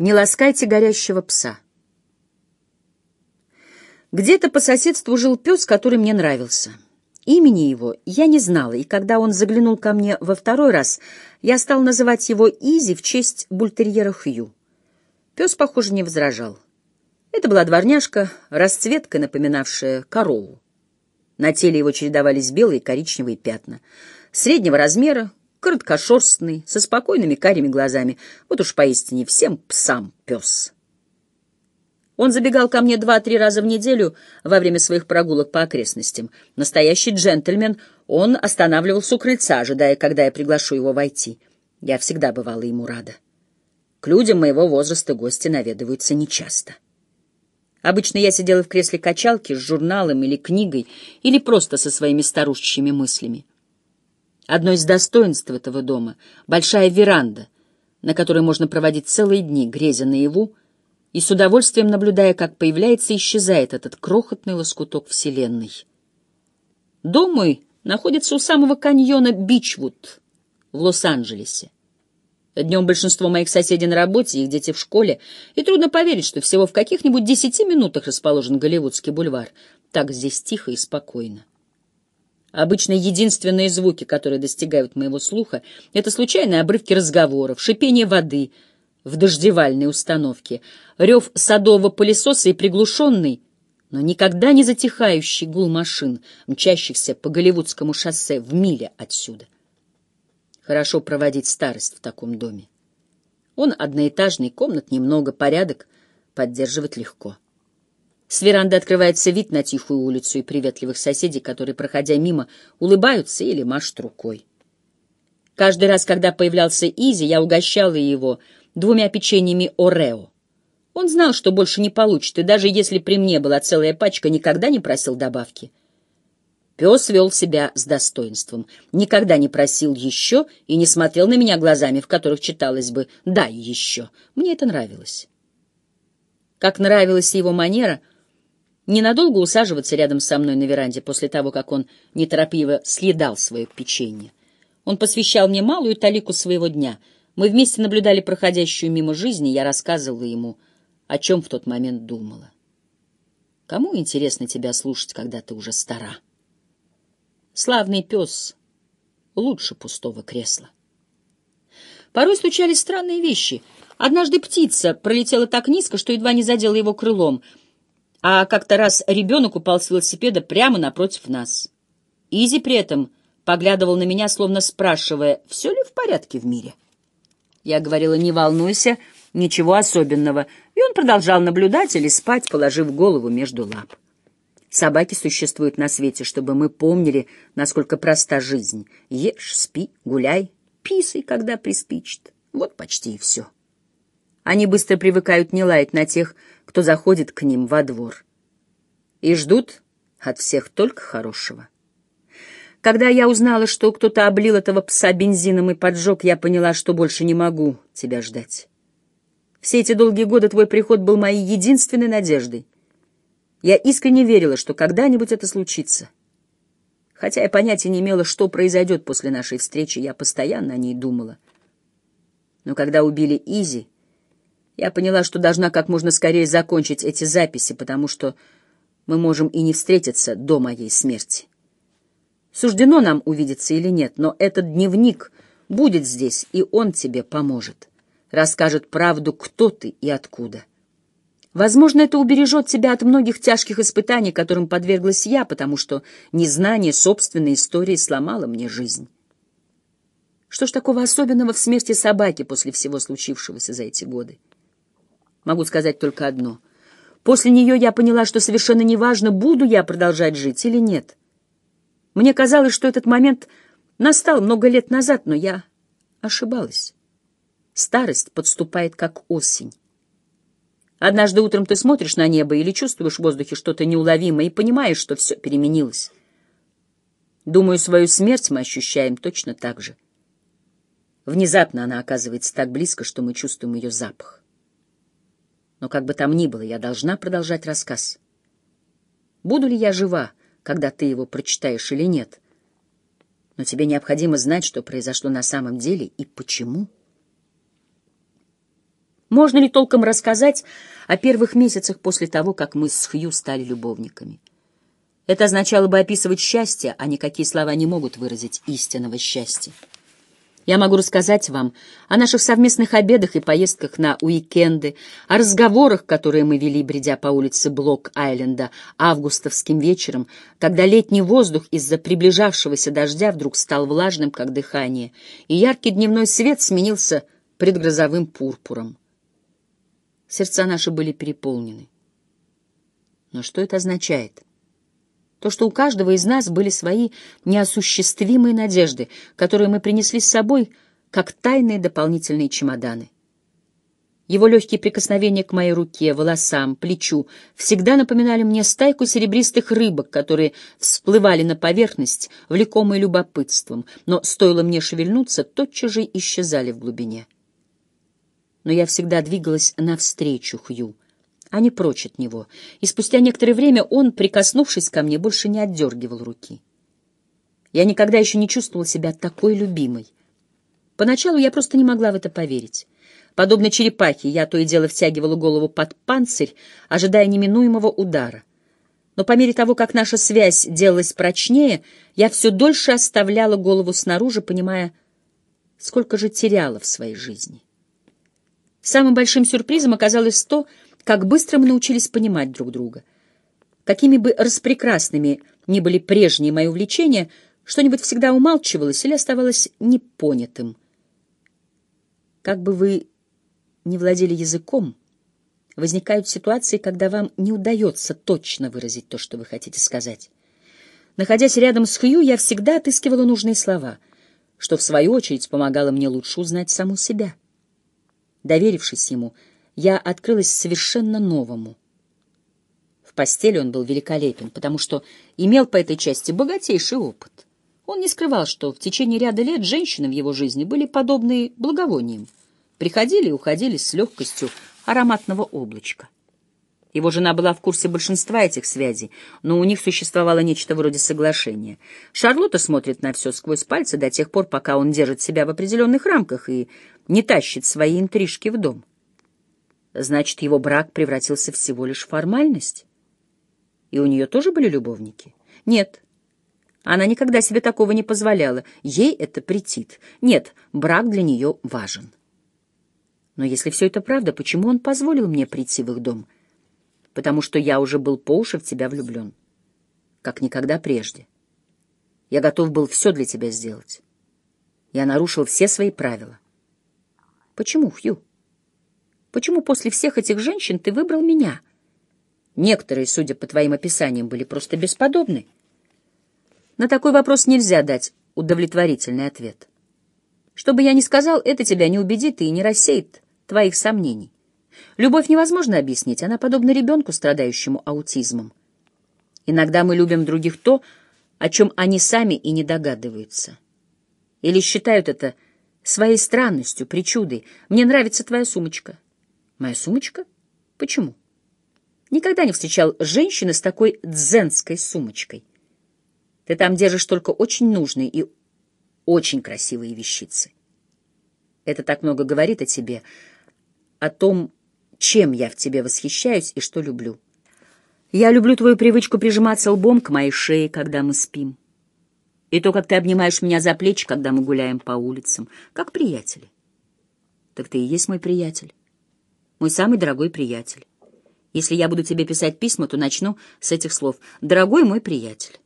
Не ласкайте горящего пса. Где-то по соседству жил пес, который мне нравился. Имени его я не знала, и когда он заглянул ко мне во второй раз, я стал называть его Изи в честь бультерьера Хью. Пес, похоже, не возражал. Это была дворняжка, расцветка, напоминавшая корову. На теле его чередовались белые и коричневые пятна. Среднего размера, короткошерстный, со спокойными карими глазами. Вот уж поистине всем псам пес. Он забегал ко мне два-три раза в неделю во время своих прогулок по окрестностям. Настоящий джентльмен, он останавливался у крыльца, ожидая, когда я приглашу его войти. Я всегда бывала ему рада. К людям моего возраста гости наведываются нечасто. Обычно я сидела в кресле качалки с журналом или книгой, или просто со своими старушечьими мыслями. Одно из достоинств этого дома — большая веранда, на которой можно проводить целые дни, грезя наяву, и с удовольствием наблюдая, как появляется и исчезает этот крохотный лоскуток Вселенной. Дом мой находится у самого каньона Бичвуд в Лос-Анджелесе. Днем большинство моих соседей на работе, их дети в школе, и трудно поверить, что всего в каких-нибудь десяти минутах расположен Голливудский бульвар. Так здесь тихо и спокойно. Обычно единственные звуки, которые достигают моего слуха, это случайные обрывки разговоров, шипение воды в дождевальной установке, рев садового пылесоса и приглушенный, но никогда не затихающий гул машин, мчащихся по Голливудскому шоссе в миле отсюда. Хорошо проводить старость в таком доме. Он одноэтажный, комнат немного, порядок поддерживать легко. С веранды открывается вид на тихую улицу и приветливых соседей, которые, проходя мимо, улыбаются или машут рукой. Каждый раз, когда появлялся Изи, я угощала его двумя печеньями Орео. Он знал, что больше не получит, и даже если при мне была целая пачка, никогда не просил добавки. Пес вел себя с достоинством, никогда не просил еще и не смотрел на меня глазами, в которых читалось бы «дай еще». Мне это нравилось. Как нравилась его манера ненадолго усаживаться рядом со мной на веранде после того, как он неторопливо съедал свое печенье. Он посвящал мне малую талику своего дня. Мы вместе наблюдали проходящую мимо жизни, я рассказывала ему, о чем в тот момент думала. Кому интересно тебя слушать, когда ты уже стара? Славный пес лучше пустого кресла. Порой случались странные вещи. Однажды птица пролетела так низко, что едва не задела его крылом, а как-то раз ребенок упал с велосипеда прямо напротив нас. Изи при этом поглядывал на меня, словно спрашивая, все ли в порядке в мире. Я говорила, не волнуйся, ничего особенного, и он продолжал наблюдать или спать, положив голову между лап. Собаки существуют на свете, чтобы мы помнили, насколько проста жизнь. Ешь, спи, гуляй, писай, когда приспичит. Вот почти и все. Они быстро привыкают не лаять на тех, кто заходит к ним во двор. И ждут от всех только хорошего. Когда я узнала, что кто-то облил этого пса бензином и поджег, я поняла, что больше не могу тебя ждать. Все эти долгие годы твой приход был моей единственной надеждой. Я искренне верила, что когда-нибудь это случится. Хотя я понятия не имела, что произойдет после нашей встречи, я постоянно о ней думала. Но когда убили Изи, я поняла, что должна как можно скорее закончить эти записи, потому что мы можем и не встретиться до моей смерти. Суждено нам увидеться или нет, но этот дневник будет здесь, и он тебе поможет. Расскажет правду, кто ты и откуда. Возможно, это убережет тебя от многих тяжких испытаний, которым подверглась я, потому что незнание собственной истории сломало мне жизнь. Что ж такого особенного в смерти собаки после всего случившегося за эти годы? Могу сказать только одно. После нее я поняла, что совершенно неважно, буду я продолжать жить или нет. Мне казалось, что этот момент настал много лет назад, но я ошибалась. Старость подступает как осень. Однажды утром ты смотришь на небо или чувствуешь в воздухе что-то неуловимое и понимаешь, что все переменилось. Думаю, свою смерть мы ощущаем точно так же. Внезапно она оказывается так близко, что мы чувствуем ее запах. Но как бы там ни было, я должна продолжать рассказ. Буду ли я жива, когда ты его прочитаешь или нет? Но тебе необходимо знать, что произошло на самом деле и почему. Можно ли толком рассказать о первых месяцах после того, как мы с Хью стали любовниками? Это означало бы описывать счастье, а никакие слова не могут выразить истинного счастья. Я могу рассказать вам о наших совместных обедах и поездках на уикенды, о разговорах, которые мы вели, бредя по улице Блок-Айленда августовским вечером, когда летний воздух из-за приближавшегося дождя вдруг стал влажным, как дыхание, и яркий дневной свет сменился предгрозовым пурпуром. Сердца наши были переполнены. Но что это означает? То, что у каждого из нас были свои неосуществимые надежды, которые мы принесли с собой, как тайные дополнительные чемоданы. Его легкие прикосновения к моей руке, волосам, плечу всегда напоминали мне стайку серебристых рыбок, которые всплывали на поверхность, влекомые любопытством, но стоило мне шевельнуться, тотчас же исчезали в глубине но я всегда двигалась навстречу Хью, а не прочь от него, и спустя некоторое время он, прикоснувшись ко мне, больше не отдергивал руки. Я никогда еще не чувствовала себя такой любимой. Поначалу я просто не могла в это поверить. Подобно черепахе, я то и дело втягивала голову под панцирь, ожидая неминуемого удара. Но по мере того, как наша связь делалась прочнее, я все дольше оставляла голову снаружи, понимая, сколько же теряла в своей жизни. Самым большим сюрпризом оказалось то, как быстро мы научились понимать друг друга. Какими бы распрекрасными ни были прежние мои увлечения, что-нибудь всегда умалчивалось или оставалось непонятым. Как бы вы не владели языком, возникают ситуации, когда вам не удается точно выразить то, что вы хотите сказать. Находясь рядом с Хью, я всегда отыскивала нужные слова, что, в свою очередь, помогало мне лучше узнать саму себя. Доверившись ему, я открылась совершенно новому. В постели он был великолепен, потому что имел по этой части богатейший опыт. Он не скрывал, что в течение ряда лет женщины в его жизни были подобны благовониям, приходили и уходили с легкостью ароматного облачка. Его жена была в курсе большинства этих связей, но у них существовало нечто вроде соглашения. Шарлотта смотрит на все сквозь пальцы до тех пор, пока он держит себя в определенных рамках и не тащит свои интрижки в дом. Значит, его брак превратился всего лишь в формальность? И у нее тоже были любовники? Нет. Она никогда себе такого не позволяла. Ей это претит. Нет, брак для нее важен. Но если все это правда, почему он позволил мне прийти в их дом — потому что я уже был по уши в тебя влюблен, как никогда прежде. Я готов был все для тебя сделать. Я нарушил все свои правила. Почему, Хью? Почему после всех этих женщин ты выбрал меня? Некоторые, судя по твоим описаниям, были просто бесподобны. На такой вопрос нельзя дать удовлетворительный ответ. Что бы я ни сказал, это тебя не убедит и не рассеет твоих сомнений. Любовь невозможно объяснить, она подобна ребенку, страдающему аутизмом. Иногда мы любим других то, о чем они сами и не догадываются. Или считают это своей странностью, причудой. Мне нравится твоя сумочка. Моя сумочка? Почему? Никогда не встречал женщины с такой дзенской сумочкой. Ты там держишь только очень нужные и очень красивые вещицы. Это так много говорит о тебе, о том, чем я в тебе восхищаюсь и что люблю. Я люблю твою привычку прижиматься лбом к моей шее, когда мы спим. И то, как ты обнимаешь меня за плечи, когда мы гуляем по улицам, как приятели. Так ты и есть мой приятель. Мой самый дорогой приятель. Если я буду тебе писать письма, то начну с этих слов. «Дорогой мой приятель».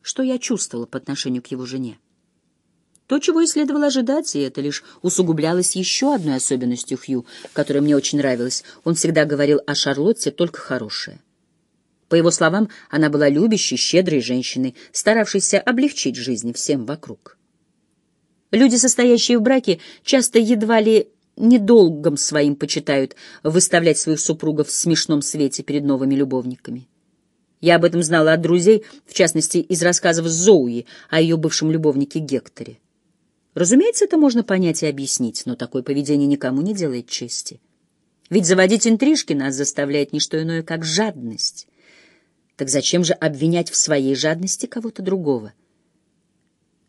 Что я чувствовала по отношению к его жене? То, чего и следовало ожидать, и это лишь усугублялось еще одной особенностью Хью, которая мне очень нравилась. Он всегда говорил о Шарлотте только хорошее. По его словам, она была любящей, щедрой женщиной, старавшейся облегчить жизнь всем вокруг. Люди, состоящие в браке, часто едва ли недолгом своим почитают выставлять своих супругов в смешном свете перед новыми любовниками. Я об этом знала от друзей, в частности, из рассказов Зоуи о ее бывшем любовнике Гекторе. Разумеется, это можно понять и объяснить, но такое поведение никому не делает чести. Ведь заводить интрижки нас заставляет не что иное, как жадность. Так зачем же обвинять в своей жадности кого-то другого?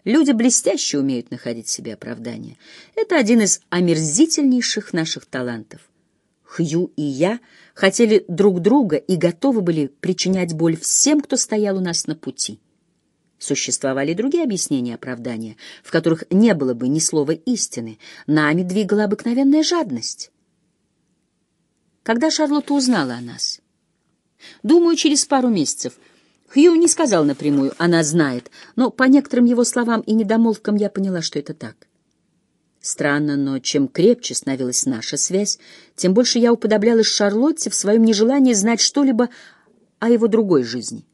Люди блестяще умеют находить себе оправдание. Это один из омерзительнейших наших талантов. Хью и я хотели друг друга и готовы были причинять боль всем, кто стоял у нас на пути. Существовали другие объяснения оправдания, в которых не было бы ни слова истины. Нами двигала обыкновенная жадность. Когда Шарлотта узнала о нас? Думаю, через пару месяцев — Хью не сказал напрямую, она знает, но по некоторым его словам и недомолвкам я поняла, что это так. Странно, но чем крепче становилась наша связь, тем больше я уподоблялась Шарлотте в своем нежелании знать что-либо о его другой жизни.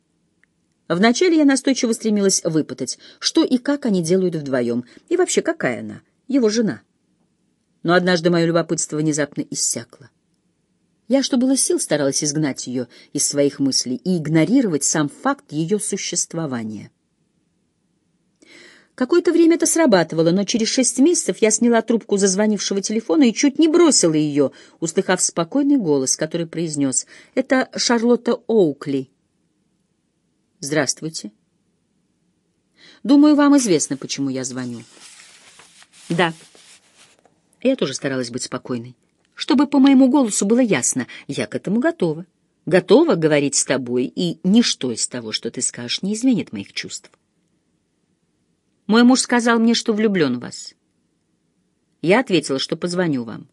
Вначале я настойчиво стремилась выпытать, что и как они делают вдвоем, и вообще какая она, его жена. Но однажды мое любопытство внезапно иссякло. Я, что было сил, старалась изгнать ее из своих мыслей и игнорировать сам факт ее существования. Какое-то время это срабатывало, но через шесть месяцев я сняла трубку зазвонившего телефона и чуть не бросила ее, услыхав спокойный голос, который произнес «Это Шарлотта Оукли». «Здравствуйте». «Думаю, вам известно, почему я звоню». «Да». Я тоже старалась быть спокойной чтобы по моему голосу было ясно, я к этому готова. Готова говорить с тобой, и ничто из того, что ты скажешь, не изменит моих чувств. Мой муж сказал мне, что влюблен в вас. Я ответила, что позвоню вам.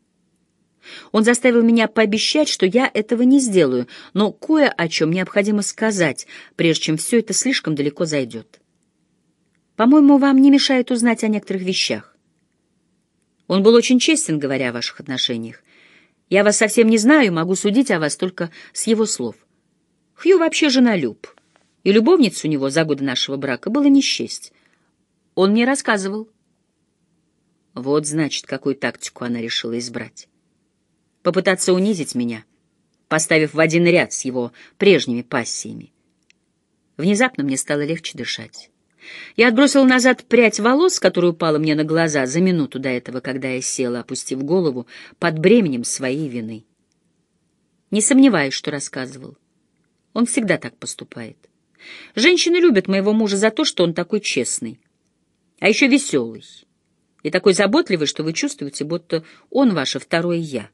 Он заставил меня пообещать, что я этого не сделаю, но кое о чем необходимо сказать, прежде чем все это слишком далеко зайдет. По-моему, вам не мешает узнать о некоторых вещах. Он был очень честен, говоря о ваших отношениях, я вас совсем не знаю, могу судить о вас только с его слов. Хью вообще женолюб, и любовниц у него за годы нашего брака было не счесть. Он мне рассказывал. Вот, значит, какую тактику она решила избрать. Попытаться унизить меня, поставив в один ряд с его прежними пассиями. Внезапно мне стало легче дышать. Я отбросила назад прядь волос, которая упала мне на глаза за минуту до этого, когда я села, опустив голову под бременем своей вины. Не сомневаюсь, что рассказывал. Он всегда так поступает. Женщины любят моего мужа за то, что он такой честный, а еще веселый и такой заботливый, что вы чувствуете, будто он ваше второе «я».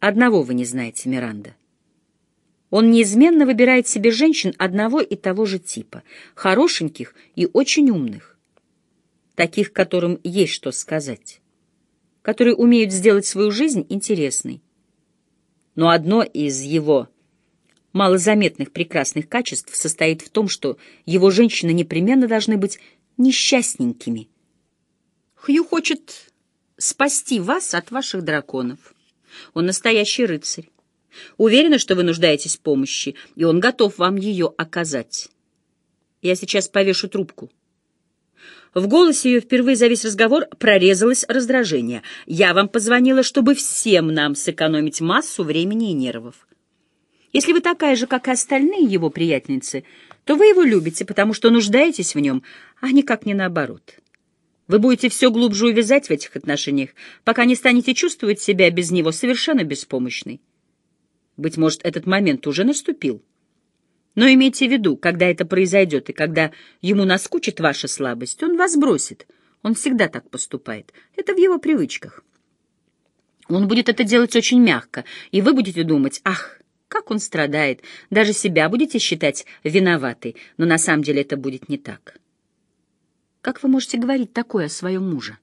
Одного вы не знаете, Миранда. Он неизменно выбирает себе женщин одного и того же типа, хорошеньких и очень умных, таких, которым есть что сказать, которые умеют сделать свою жизнь интересной. Но одно из его малозаметных прекрасных качеств состоит в том, что его женщины непременно должны быть несчастненькими. Хью хочет спасти вас от ваших драконов. Он настоящий рыцарь. Уверена, что вы нуждаетесь в помощи, и он готов вам ее оказать. Я сейчас повешу трубку. В голосе ее впервые за весь разговор прорезалось раздражение. Я вам позвонила, чтобы всем нам сэкономить массу времени и нервов. Если вы такая же, как и остальные его приятельницы, то вы его любите, потому что нуждаетесь в нем, а никак не наоборот. Вы будете все глубже увязать в этих отношениях, пока не станете чувствовать себя без него совершенно беспомощной. Быть может, этот момент уже наступил. Но имейте в виду, когда это произойдет и когда ему наскучит ваша слабость, он вас бросит. Он всегда так поступает. Это в его привычках. Он будет это делать очень мягко, и вы будете думать, ах, как он страдает, даже себя будете считать виноватой, но на самом деле это будет не так. Как вы можете говорить такое о своем муже?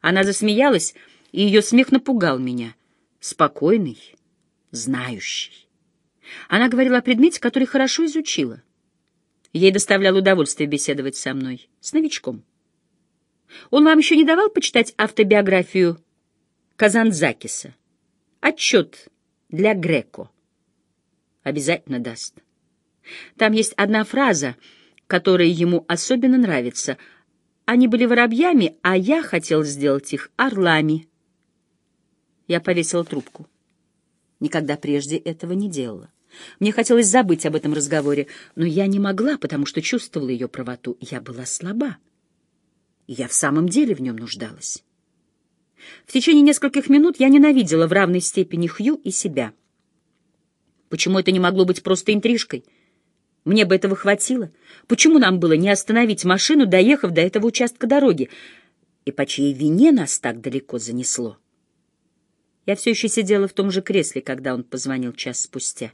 Она засмеялась, и ее смех напугал меня. Спокойный, знающий. Она говорила о предмете, который хорошо изучила. Ей доставляло удовольствие беседовать со мной, с новичком. Он вам еще не давал почитать автобиографию Казанзакиса? Отчет для Греко. Обязательно даст. Там есть одна фраза, которая ему особенно нравится. Они были воробьями, а я хотел сделать их орлами. Я повесила трубку. Никогда прежде этого не делала. Мне хотелось забыть об этом разговоре, но я не могла, потому что чувствовала ее правоту. Я была слаба. Я в самом деле в нем нуждалась. В течение нескольких минут я ненавидела в равной степени Хью и себя. Почему это не могло быть просто интрижкой? Мне бы этого хватило. Почему нам было не остановить машину, доехав до этого участка дороги? И по чьей вине нас так далеко занесло? Я все еще сидела в том же кресле, когда он позвонил час спустя.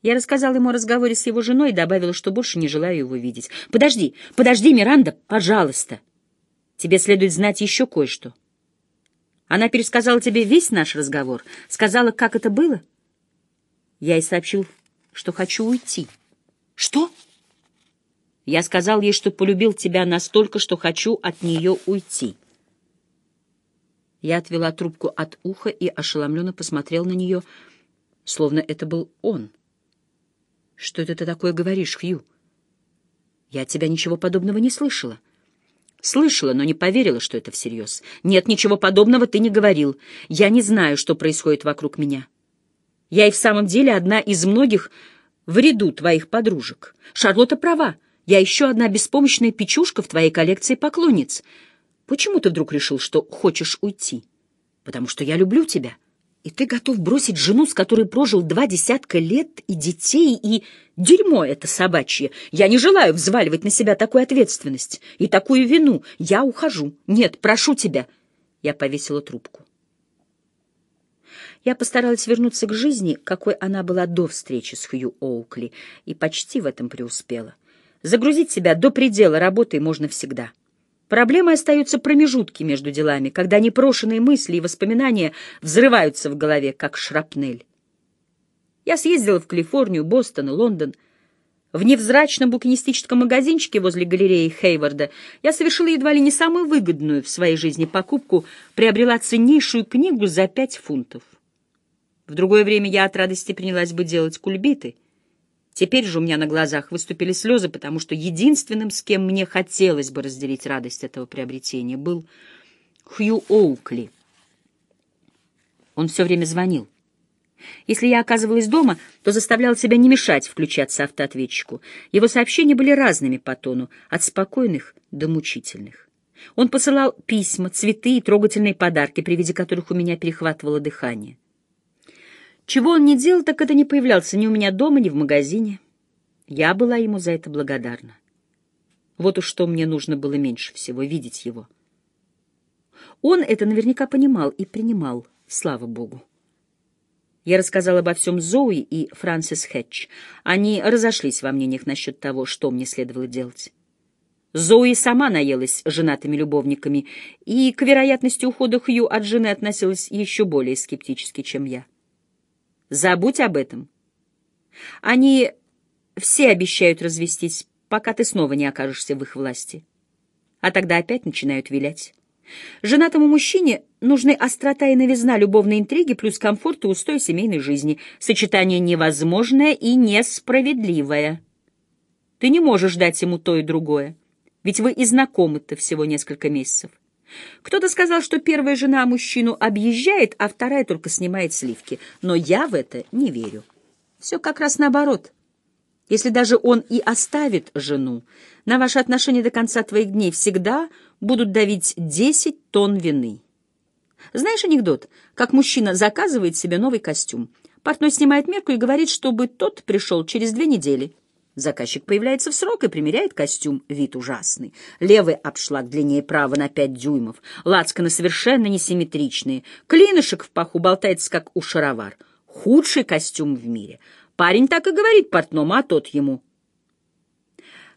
Я рассказала ему о разговоре с его женой и добавила, что больше не желаю его видеть. «Подожди, подожди, Миранда, пожалуйста. Тебе следует знать еще кое-что. Она пересказала тебе весь наш разговор, сказала, как это было?» Я ей сообщил, что хочу уйти. «Что?» Я сказал ей, что полюбил тебя настолько, что хочу от нее уйти. Я отвела трубку от уха и ошеломленно посмотрел на нее, словно это был он. «Что это ты такое говоришь, Хью?» «Я от тебя ничего подобного не слышала». «Слышала, но не поверила, что это всерьез. Нет, ничего подобного ты не говорил. Я не знаю, что происходит вокруг меня. Я и в самом деле одна из многих в ряду твоих подружек. Шарлотта права. Я еще одна беспомощная печушка в твоей коллекции поклонниц. Почему ты вдруг решил, что хочешь уйти? Потому что я люблю тебя. И ты готов бросить жену, с которой прожил два десятка лет, и детей, и... Дерьмо это собачье. Я не желаю взваливать на себя такую ответственность и такую вину. Я ухожу. Нет, прошу тебя. Я повесила трубку. Я постаралась вернуться к жизни, какой она была до встречи с Хью Оукли, и почти в этом преуспела. Загрузить себя до предела работой можно всегда. Проблемой остаются промежутки между делами, когда непрошенные мысли и воспоминания взрываются в голове, как шрапнель. Я съездила в Калифорнию, Бостон и Лондон. В невзрачном букинистическом магазинчике возле галереи Хейварда я совершила едва ли не самую выгодную в своей жизни покупку, приобрела ценнейшую книгу за пять фунтов. В другое время я от радости принялась бы делать кульбиты. Теперь же у меня на глазах выступили слезы, потому что единственным, с кем мне хотелось бы разделить радость этого приобретения, был Хью Оукли. Он все время звонил. Если я оказывалась дома, то заставлял себя не мешать включаться автоответчику. Его сообщения были разными по тону, от спокойных до мучительных. Он посылал письма, цветы и трогательные подарки, при виде которых у меня перехватывало дыхание. Чего он не делал, так это не появлялся ни у меня дома, ни в магазине. Я была ему за это благодарна. Вот уж что мне нужно было меньше всего — видеть его. Он это наверняка понимал и принимал, слава богу. Я рассказала обо всем Зои и Фрэнсис Хэтч. Они разошлись во мнениях насчет того, что мне следовало делать. Зои сама наелась женатыми любовниками, и к вероятности ухода Хью от жены относилась еще более скептически, чем я. Забудь об этом. Они все обещают развестись, пока ты снова не окажешься в их власти. А тогда опять начинают вилять. Женатому мужчине нужны острота и новизна любовной интриги плюс комфорт и устой семейной жизни, сочетание невозможное и несправедливое. Ты не можешь дать ему то и другое, ведь вы и знакомы-то всего несколько месяцев. Кто-то сказал, что первая жена мужчину объезжает, а вторая только снимает сливки. Но я в это не верю. Все как раз наоборот. Если даже он и оставит жену, на ваши отношения до конца твоих дней всегда будут давить 10 тонн вины. Знаешь анекдот, как мужчина заказывает себе новый костюм? Портной снимает мерку и говорит, чтобы тот пришел через две недели. Заказчик появляется в срок и примеряет костюм. Вид ужасный. Левый обшлаг длиннее права на пять дюймов. Лацканы совершенно несимметричные. Клинышек в паху болтается, как у шаровар. Худший костюм в мире. Парень так и говорит портному, а тот ему.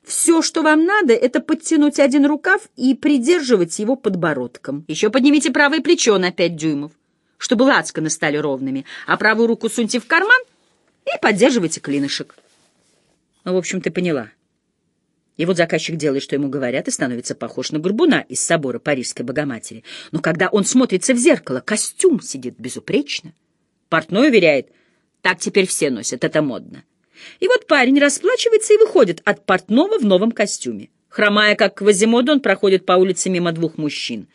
Все, что вам надо, это подтянуть один рукав и придерживать его подбородком. Еще поднимите правое плечо на пять дюймов, чтобы лацканы стали ровными, а правую руку суньте в карман и поддерживайте клинышек. Ну, в общем, ты поняла. И вот заказчик делает, что ему говорят, и становится похож на горбуна из собора Парижской Богоматери. Но когда он смотрится в зеркало, костюм сидит безупречно. Портной уверяет, так теперь все носят, это модно. И вот парень расплачивается и выходит от портного в новом костюме. Хромая, как Квазимода, он проходит по улице мимо двух мужчин.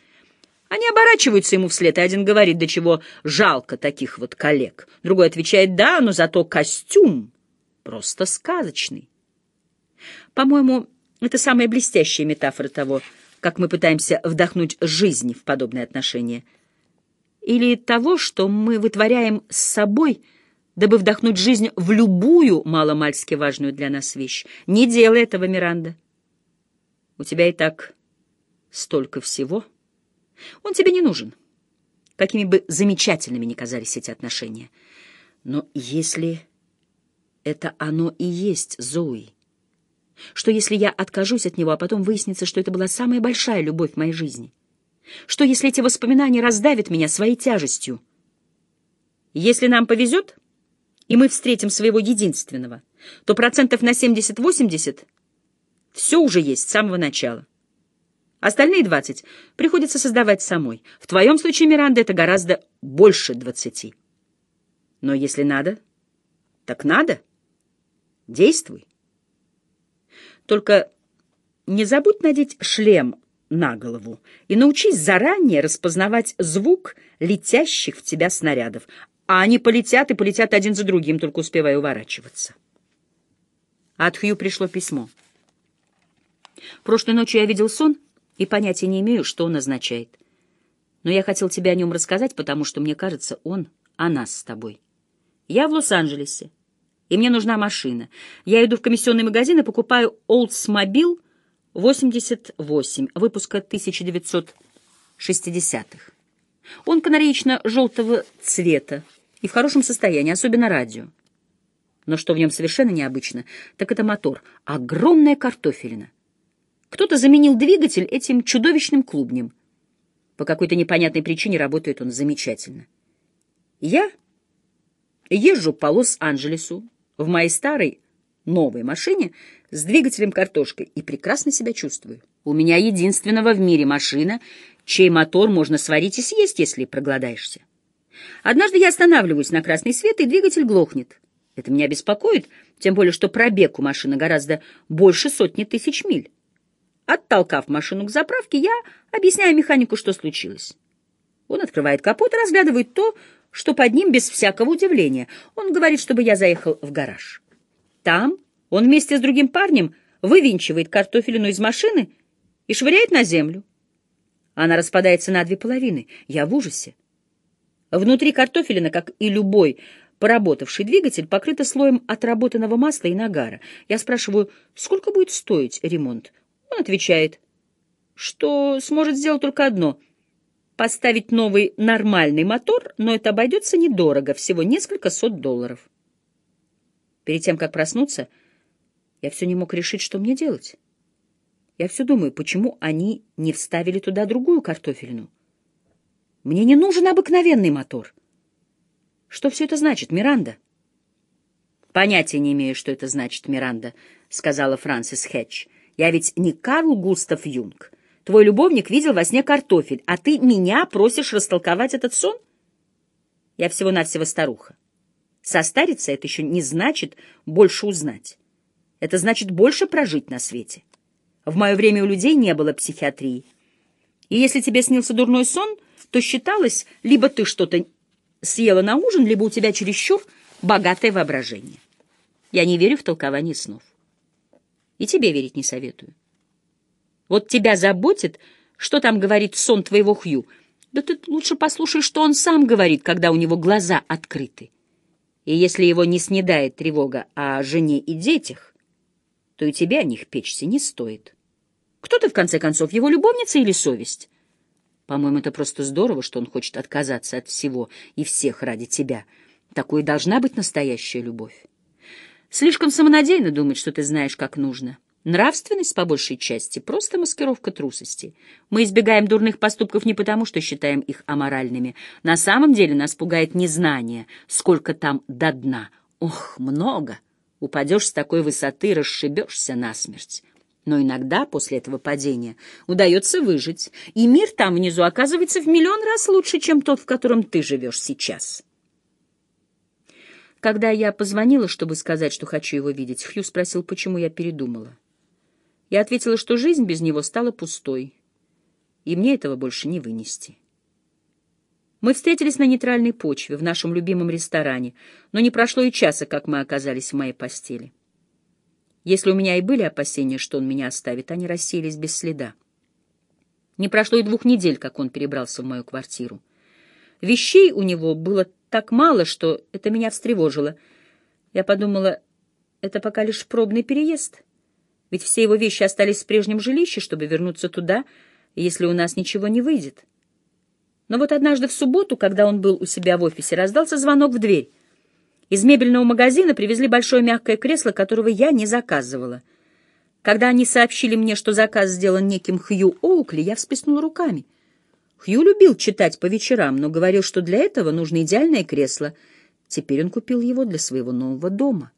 Они оборачиваются ему вслед, и один говорит, до чего жалко таких вот коллег. Другой отвечает, да, но зато костюм просто сказочный. По-моему, это самая блестящая метафора того, как мы пытаемся вдохнуть жизнь в подобные отношения. Или того, что мы вытворяем с собой, дабы вдохнуть жизнь в любую маломальски важную для нас вещь. Не делай этого, Миранда. У тебя и так столько всего. Он тебе не нужен. Какими бы замечательными ни казались эти отношения. Но если это оно и есть Зои, что если я откажусь от него, а потом выяснится, что это была самая большая любовь в моей жизни? Что если эти воспоминания раздавят меня своей тяжестью? Если нам повезет, и мы встретим своего единственного, то процентов на 70-80 все уже есть с самого начала. Остальные 20 приходится создавать самой. В твоем случае, Миранда, это гораздо больше 20. Но если надо, так надо. Действуй. Только не забудь надеть шлем на голову и научись заранее распознавать звук летящих в тебя снарядов, а они полетят и полетят один за другим, только успевая уворачиваться. От Хью пришло письмо. Прошлой ночью я видел сон — и понятия не имею, что он означает. Но я хотел тебе о нем рассказать, потому что, мне кажется, он о нас с тобой. Я в Лос-Анджелесе, и мне нужна машина. Я иду в комиссионный магазин и покупаю Oldsmobile 88, выпуска 1960-х. Он канареечно-желтого цвета и в хорошем состоянии, особенно радио. Но что в нем совершенно необычно, так это мотор, огромная картофелина. Кто-то заменил двигатель этим чудовищным клубнем. По какой-то непонятной причине работает он замечательно. Я езжу по Лос-Анджелесу в моей старой новой машине с двигателем картошкой и прекрасно себя чувствую. У меня единственного в мире машина, чей мотор можно сварить и съесть, если проголодаешься. Однажды я останавливаюсь на красный свет, и двигатель глохнет. Это меня беспокоит, тем более что пробег у машины гораздо больше сотни тысяч миль. Оттолкав машину к заправке, я объясняю механику, что случилось. Он открывает капот и разглядывает то, что под ним без всякого удивления. Он говорит, чтобы я заехал в гараж. Там он вместе с другим парнем вывинчивает картофелину из машины и швыряет на землю. Она распадается на две половины. Я в ужасе. Внутри картофелина, как и любой поработавший двигатель, покрыта слоем отработанного масла и нагара. Я спрашиваю, сколько будет стоить ремонт? Он отвечает, что сможет сделать только одно — поставить новый нормальный мотор, но это обойдется недорого, всего несколько сот долларов. Перед тем, как проснуться, я все не мог решить, что мне делать. Я все думаю, почему они не вставили туда другую картофельную. Мне не нужен обыкновенный мотор. Что все это значит, Миранда? Понятия не имею, что это значит, Миранда, — сказала Франсис Хэтч. Я ведь не Карл Густав Юнг. Твой любовник видел во сне картофель, а ты меня просишь растолковать этот сон? Я всего-навсего старуха. Состариться — это еще не значит больше узнать. Это значит больше прожить на свете. В мое время у людей не было психиатрии. И если тебе снился дурной сон, то считалось, либо ты что-то съела на ужин, либо у тебя чересчур богатое воображение. Я не верю в толкование снов. И тебе верить не советую. Вот тебя заботит, что там говорит сон твоего Хью. Да ты лучше послушай, что он сам говорит, когда у него глаза открыты. И если его не снедает тревога о жене и детях, то и тебе о них печься не стоит. Кто ты, в конце концов, его любовница или совесть? По-моему, это просто здорово, что он хочет отказаться от всего и всех ради тебя. Такой должна быть настоящая любовь. Слишком самонадеянно думать, что ты знаешь, как нужно. Нравственность, по большей части, просто маскировка трусости. Мы избегаем дурных поступков не потому, что считаем их аморальными. На самом деле нас пугает незнание, сколько там до дна. Ох, много! Упадешь с такой высоты, расшибешься насмерть. Но иногда после этого падения удается выжить, и мир там внизу оказывается в миллион раз лучше, чем тот, в котором ты живешь сейчас. Когда я позвонила, чтобы сказать, что хочу его видеть, Хью спросил, почему я передумала. Я ответила, что жизнь без него стала пустой, и мне этого больше не вынести. Мы встретились на нейтральной почве, в нашем любимом ресторане, но не прошло и часа, как мы оказались в моей постели. Если у меня и были опасения, что он меня оставит, они рассеялись без следа. Не прошло и двух недель, как он перебрался в мою квартиру. Вещей у него было так мало, что это меня встревожило. Я подумала, это пока лишь пробный переезд. Ведь все его вещи остались в прежнем жилище, чтобы вернуться туда, если у нас ничего не выйдет. Но вот однажды в субботу, когда он был у себя в офисе, раздался звонок в дверь. Из мебельного магазина привезли большое мягкое кресло, которого я не заказывала. Когда они сообщили мне, что заказ сделан неким Хью Оукли, я всплеснула руками. Хью любил читать по вечерам, но говорил, что для этого нужно идеальное кресло. Теперь он купил его для своего нового дома.